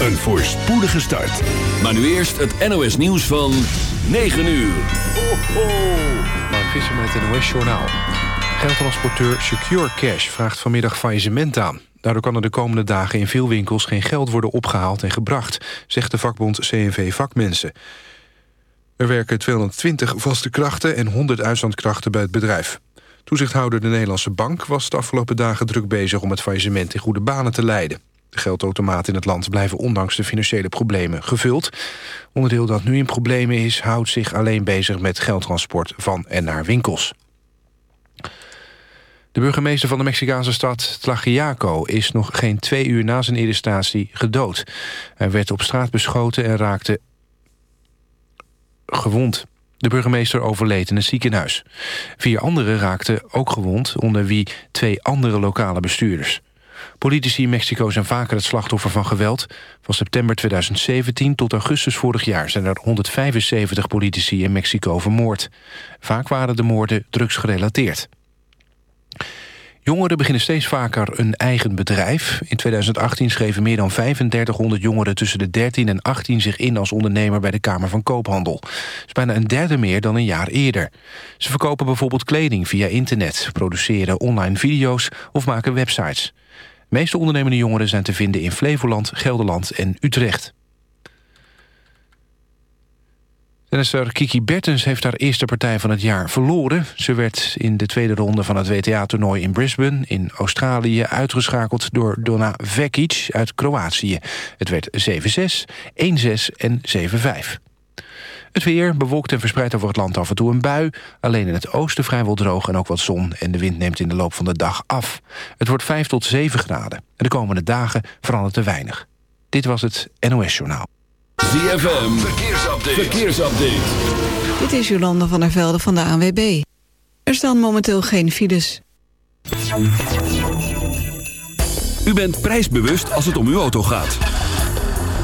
Een voorspoedige start. Maar nu eerst het NOS nieuws van 9 uur. Ho, ho. Mark Visser met het NOS Journaal. Geldtransporteur Secure Cash vraagt vanmiddag faillissement aan. Daardoor kan er de komende dagen in veel winkels geen geld worden opgehaald en gebracht, zegt de vakbond CNV Vakmensen. Er werken 220 vaste krachten en 100 uitzendkrachten bij het bedrijf. Toezichthouder de Nederlandse Bank was de afgelopen dagen druk bezig om het faillissement in goede banen te leiden. De geldautomaten in het land blijven ondanks de financiële problemen gevuld. Onderdeel dat nu in problemen is, houdt zich alleen bezig met geldtransport van en naar winkels. De burgemeester van de Mexicaanse stad Tlaxiaco is nog geen twee uur na zijn arrestatie gedood. Hij werd op straat beschoten en raakte gewond. De burgemeester overleed in een ziekenhuis. Vier anderen raakten ook gewond, onder wie twee andere lokale bestuurders. Politici in Mexico zijn vaker het slachtoffer van geweld. Van september 2017 tot augustus vorig jaar... zijn er 175 politici in Mexico vermoord. Vaak waren de moorden drugsgerelateerd. Jongeren beginnen steeds vaker een eigen bedrijf. In 2018 schreven meer dan 3500 jongeren tussen de 13 en 18 zich in als ondernemer bij de Kamer van Koophandel. Dat is bijna een derde meer dan een jaar eerder. Ze verkopen bijvoorbeeld kleding via internet, produceren online video's of maken websites. Meeste ondernemende jongeren zijn te vinden in Flevoland, Gelderland en Utrecht. Tennisser Kiki Bertens heeft haar eerste partij van het jaar verloren. Ze werd in de tweede ronde van het WTA-toernooi in Brisbane in Australië uitgeschakeld door Donna Vekic uit Kroatië. Het werd 7-6, 1-6 en 7-5. Het weer bewolkt en verspreidt over het land af en toe een bui. Alleen in het oosten vrijwel droog en ook wat zon. En de wind neemt in de loop van de dag af. Het wordt 5 tot 7 graden. En de komende dagen verandert er weinig. Dit was het NOS Journaal. ZFM, verkeersupdate. verkeersupdate. Dit is Jolanda van der Velde van de ANWB. Er staan momenteel geen files. U bent prijsbewust als het om uw auto gaat.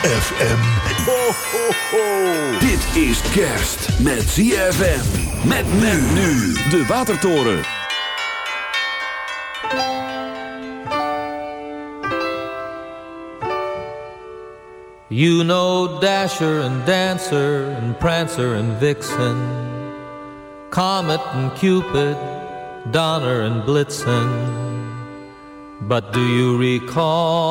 ZFM. Ho, ho, ho. Dit is kerst met ZFM. Met men nu de Watertoren. You know Dasher and Dancer and Prancer and Vixen, Comet and Cupid, Donner and Blitzen. But do you recall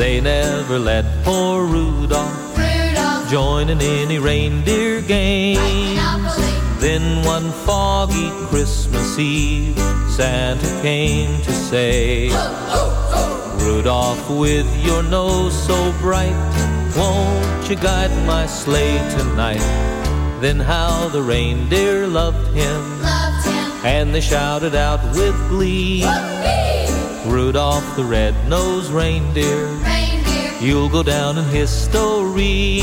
They never let poor Rudolph Rudolph. join in any reindeer game. Then one foggy Christmas Eve, Santa came to say, Rudolph, with your nose so bright, won't you guide my sleigh tonight? Then how the reindeer loved him, Loved him. and they shouted out with glee, Whoopee. Rudolph the red-nosed reindeer, Reindeer. you'll go down in history.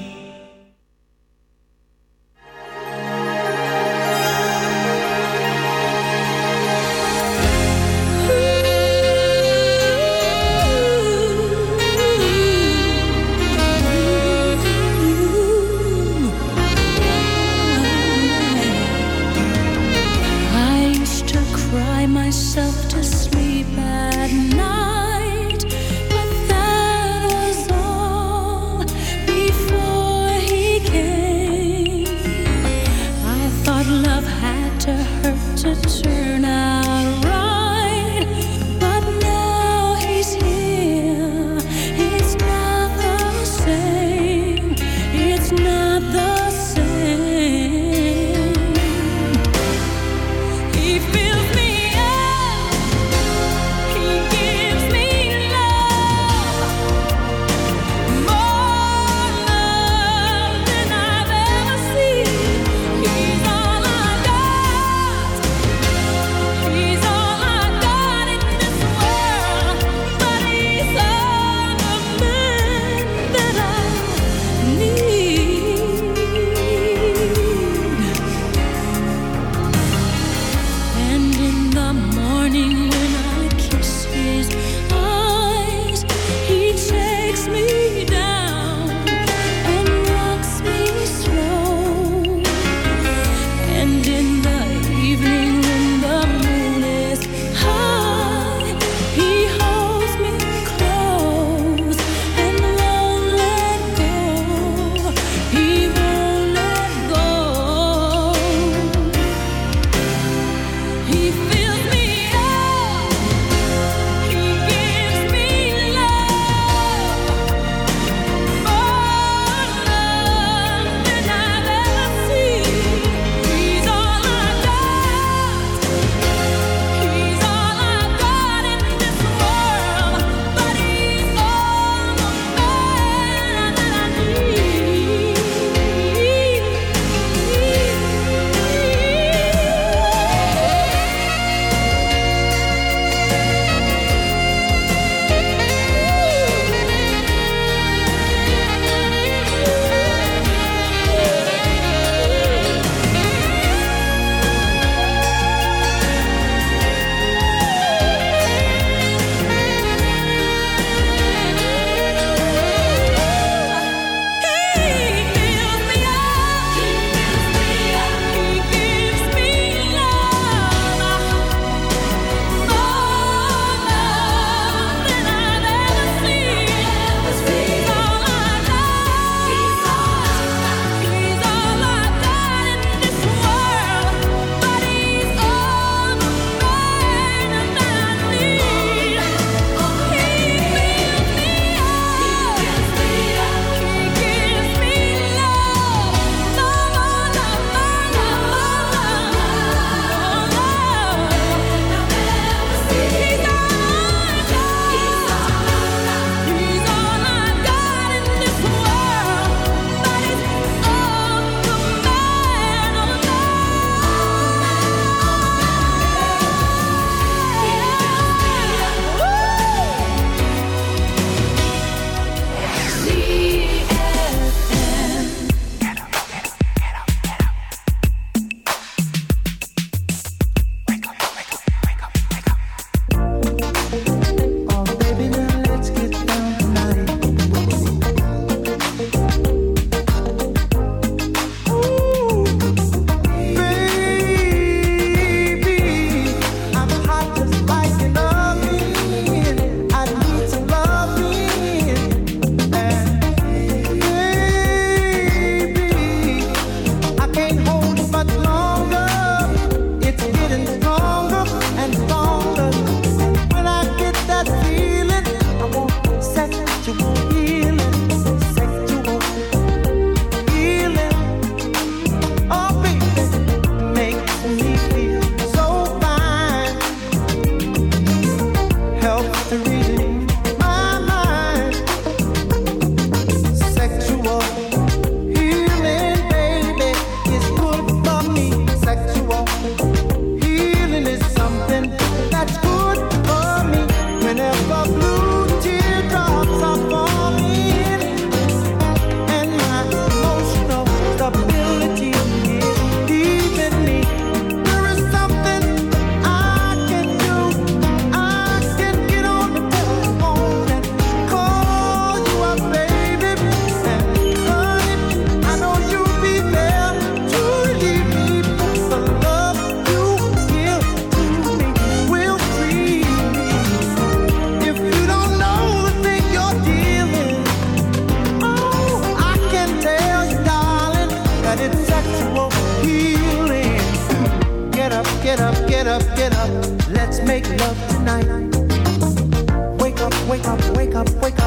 Wake up, wake up, wake up,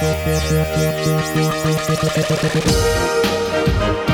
Thank you.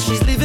she's leaving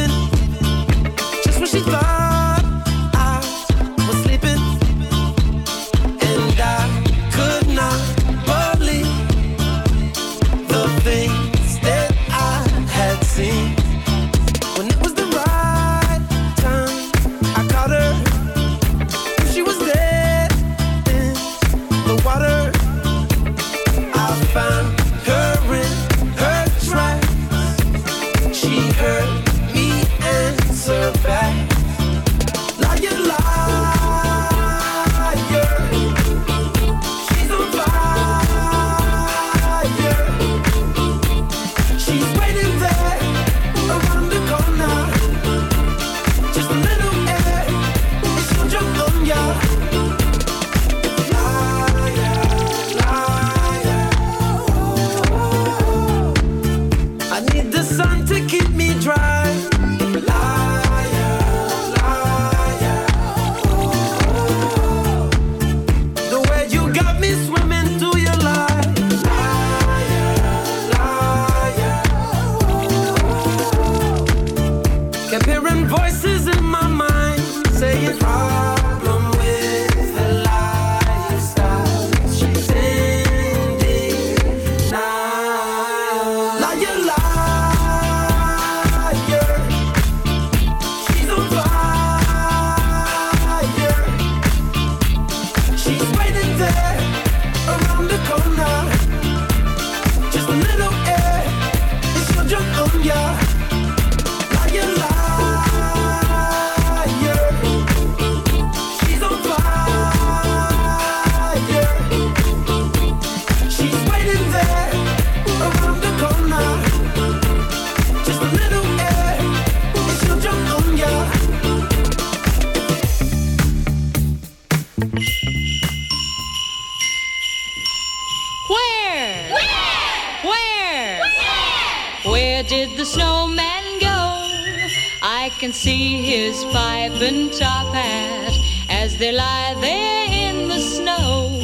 can see his pipe and top hat as they lie there in the snow.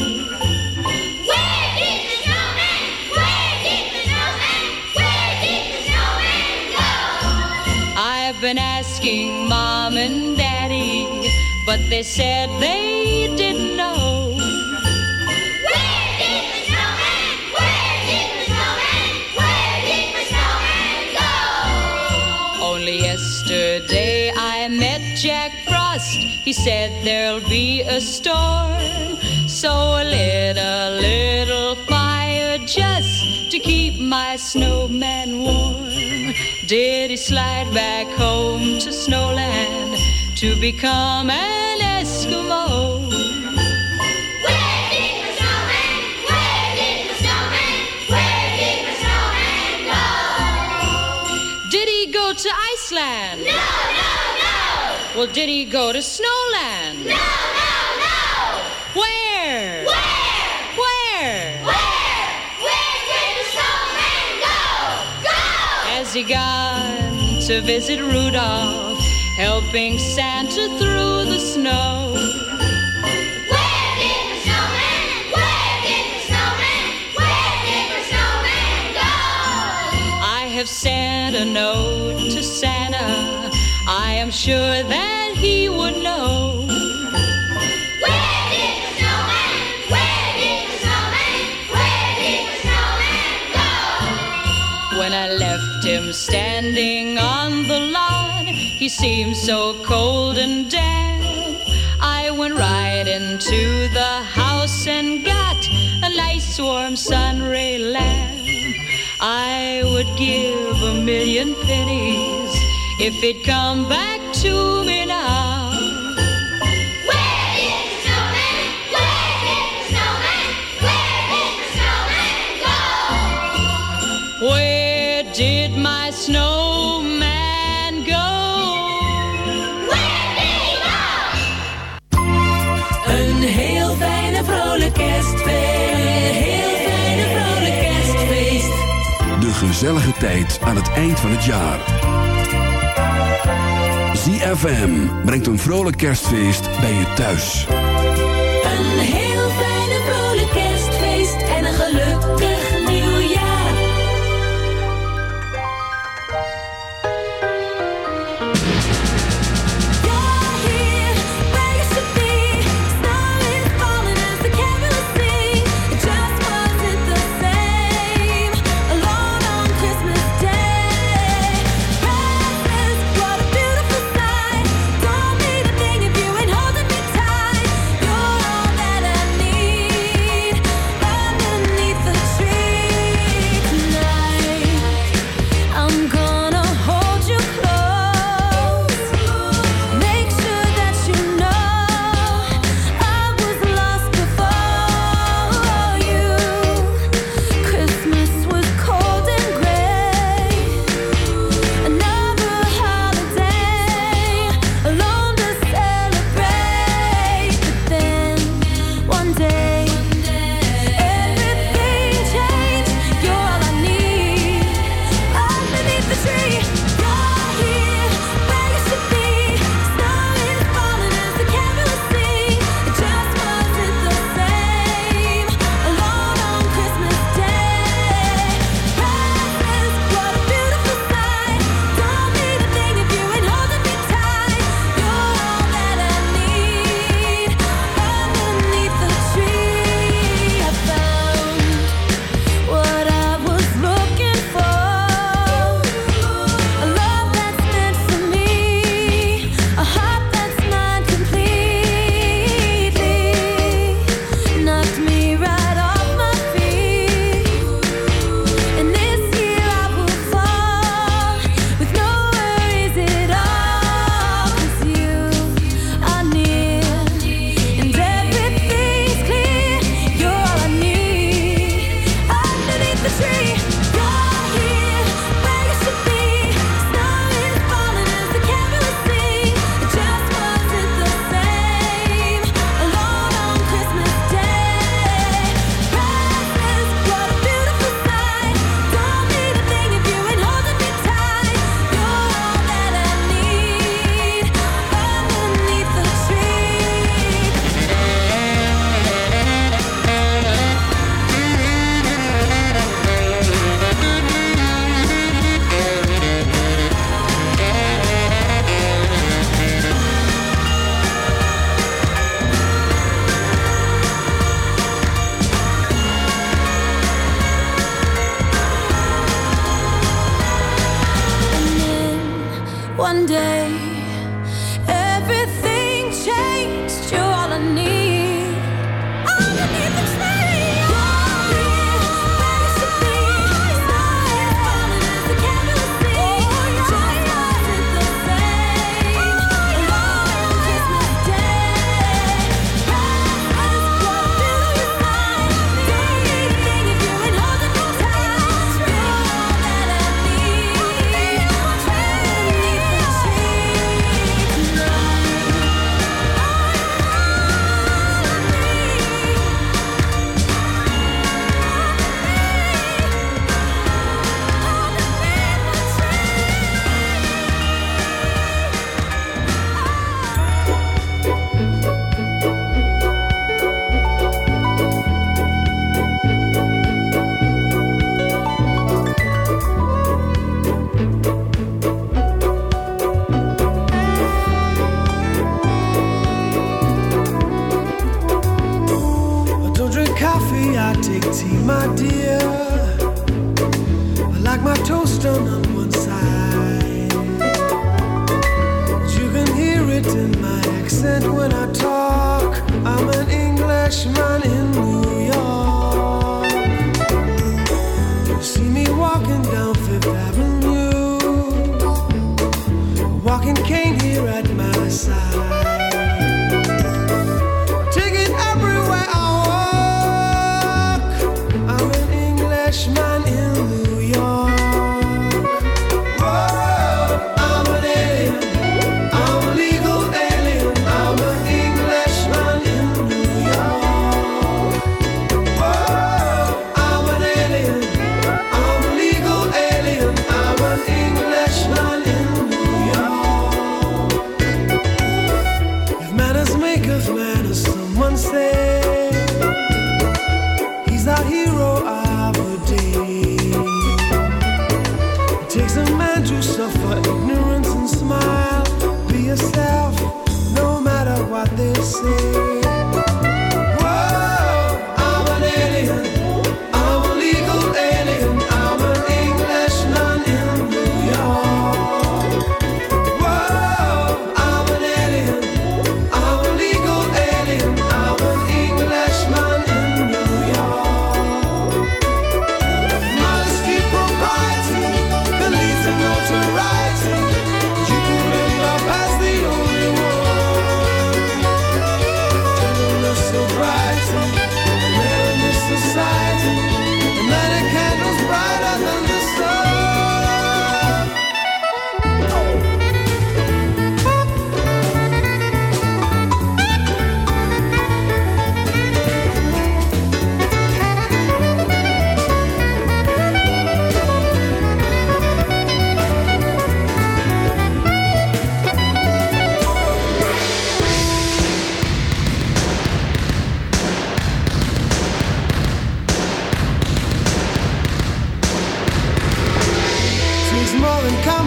Where did the snowman? Where did the snowman? Where did the snowman go? I've been asking mom and daddy, but they said they He said there'll be a storm, so I lit a little fire just to keep my snowman warm. Did he slide back home to Snowland to become an Eskimo? Did he go to Iceland? No! Well, did he go to Snowland? No, no, no! Where? Where? Where? Where? Where did the snowman go? Go! Has he gone to visit Rudolph, helping Santa through the snow? have sent a note to Santa I am sure that he would know. Where did the snowman? Where did the snowman? Where did the snowman go? When I left him standing on the lawn, he seemed so cold and damp. I went right into the house and got a nice warm sunray lamp. I would give a million pennies If it come back to me now. Where is the snowman? Where is the snowman? Where did the snowman go? Where did my snowman go? Where did he go? Een heel fijne vrolijk kerstfeest. Heel fijne vrolijk kerstfeest. De gezellige tijd aan het eind van het jaar. FM brengt een vrolijk kerstfeest bij je thuis.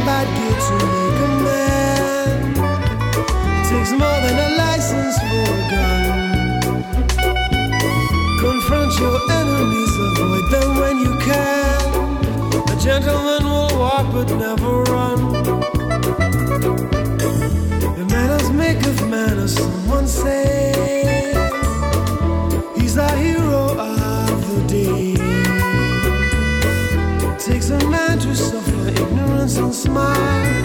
it to make a man. Takes more than a license for a gun. Confront your enemies, avoid them when you can. A gentleman will walk but never run. The manners make of someone say. and smile.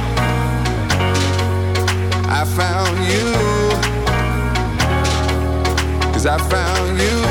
found you. Cause I found you.